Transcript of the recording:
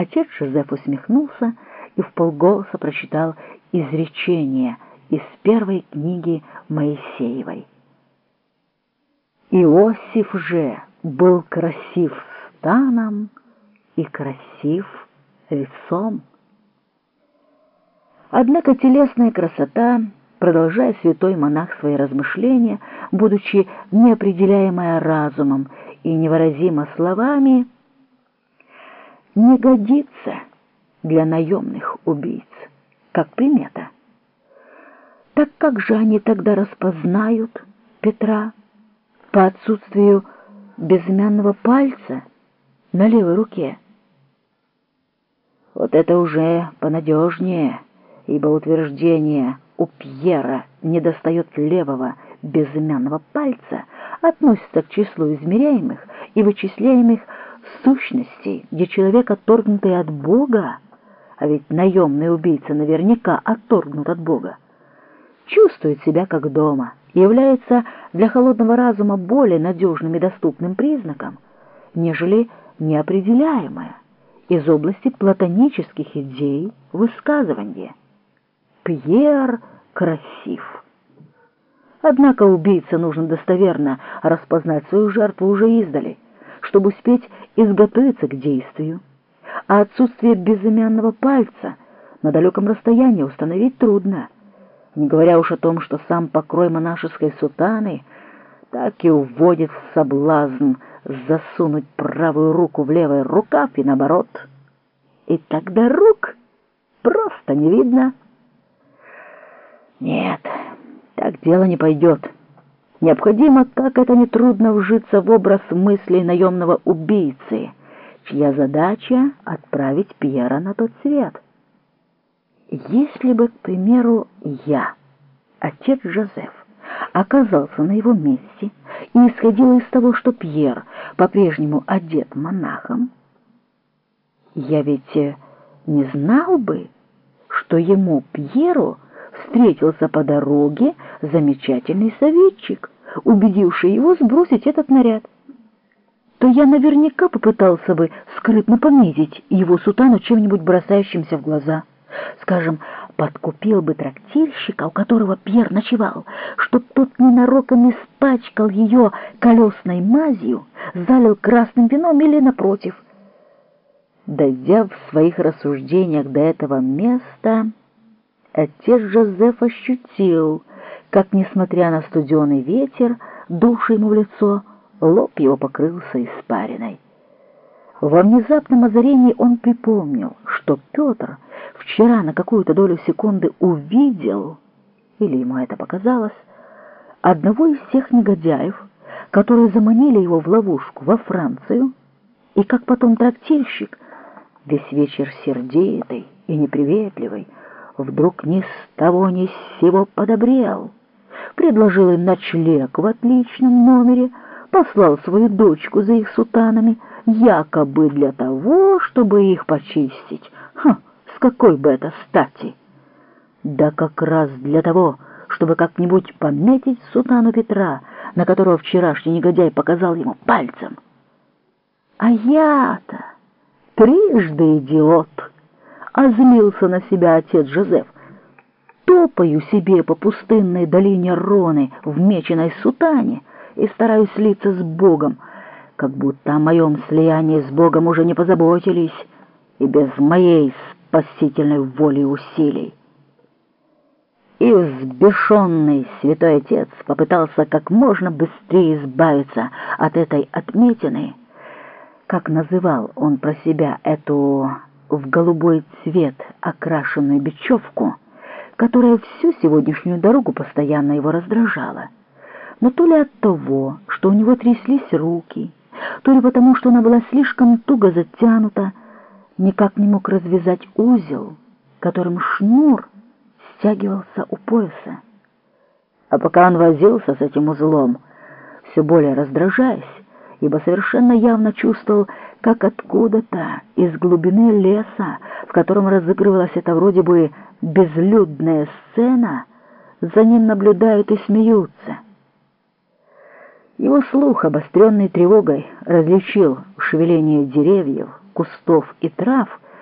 Отец Жозеф усмехнулся и вполголоса прочитал изречение из первой книги Моисеевой. Иосиф же был красив станом и красив лицом. Однако телесная красота, продолжая святой монах свои размышления, будучи неопределяемая разумом и невыразима словами, не годится для наемных убийц, как примета. Так как же они тогда распознают Петра по отсутствию безымянного пальца на левой руке? Вот это уже понадежнее, ибо утверждение у Пьера недостает левого безымянного пальца относится к числу измеряемых и вычисляемых сущностей, где человек, отторгнутый от Бога, а ведь наемный убийца наверняка отторгнут от Бога, чувствует себя как дома является для холодного разума более надежным и доступным признаком, нежели неопределяемое из области платонических идей высказывания. Пьер красив. Однако убийце нужно достоверно распознать свою жертву уже издали, чтобы успеть изготовиться к действию, а отсутствие безымянного пальца на далеком расстоянии установить трудно, не говоря уж о том, что сам покрой монашеской сутаны так и уводит в соблазн засунуть правую руку в левый рукав и наоборот. И тогда рук просто не видно. Нет, так дело не пойдет. Необходимо, как это нетрудно, вжиться в образ мыслей наемного убийцы, чья задача — отправить Пьера на тот свет. Если бы, к примеру, я, отец Жозеф, оказался на его месте и исходил из того, что Пьер по-прежнему одет монахом, я ведь э, не знал бы, что ему, Пьеру, встретился по дороге замечательный советчик, убедивший его сбросить этот наряд. То я наверняка попытался бы скрытно понизить его сутану чем-нибудь бросающимся в глаза. Скажем, подкупил бы трактирщика, у которого Пьер ночевал, чтоб тот ненароком испачкал ее колесной мазью, залил красным вином или напротив. Дойдя в своих рассуждениях до этого места, Отец Жозеф ощутил, как, несмотря на студеный ветер, дувший ему в лицо, лоб его покрылся испариной. Во внезапном озарении он припомнил, что Петр вчера на какую-то долю секунды увидел, или ему это показалось, одного из тех негодяев, которые заманили его в ловушку во Францию, и как потом трактирщик, весь вечер сердитый и неприветливый, вдруг ни с того ни с сего подобрел, предложил им ночлег в отличном номере, послал свою дочку за их сутанами, якобы для того, чтобы их почистить. Ха, с какой бы это стати? Да как раз для того, чтобы как-нибудь пометить сутану Петра, на которого вчерашний негодяй показал ему пальцем. А я-то трижды идиот озлился на себя отец Жозеф. Топаю себе по пустынной долине Роны в меченой сутане и стараюсь слиться с Богом, как будто о моем слиянии с Богом уже не позаботились и без моей спасительной воли и усилий. И взбешенный святой отец попытался как можно быстрее избавиться от этой отметины, как называл он про себя эту в голубой цвет окрашенную бечевку, которая всю сегодняшнюю дорогу постоянно его раздражала. Но то ли от того, что у него тряслись руки, то ли потому, что она была слишком туго затянута, никак не мог развязать узел, которым шнур стягивался у пояса. А пока он возился с этим узлом, все более раздражаясь, ибо совершенно явно чувствовал, как откуда-то из глубины леса, в котором разыгрывалась эта вроде бы безлюдная сцена, за ним наблюдают и смеются. Его слух, обостренный тревогой, различил шевеление деревьев, кустов и трав,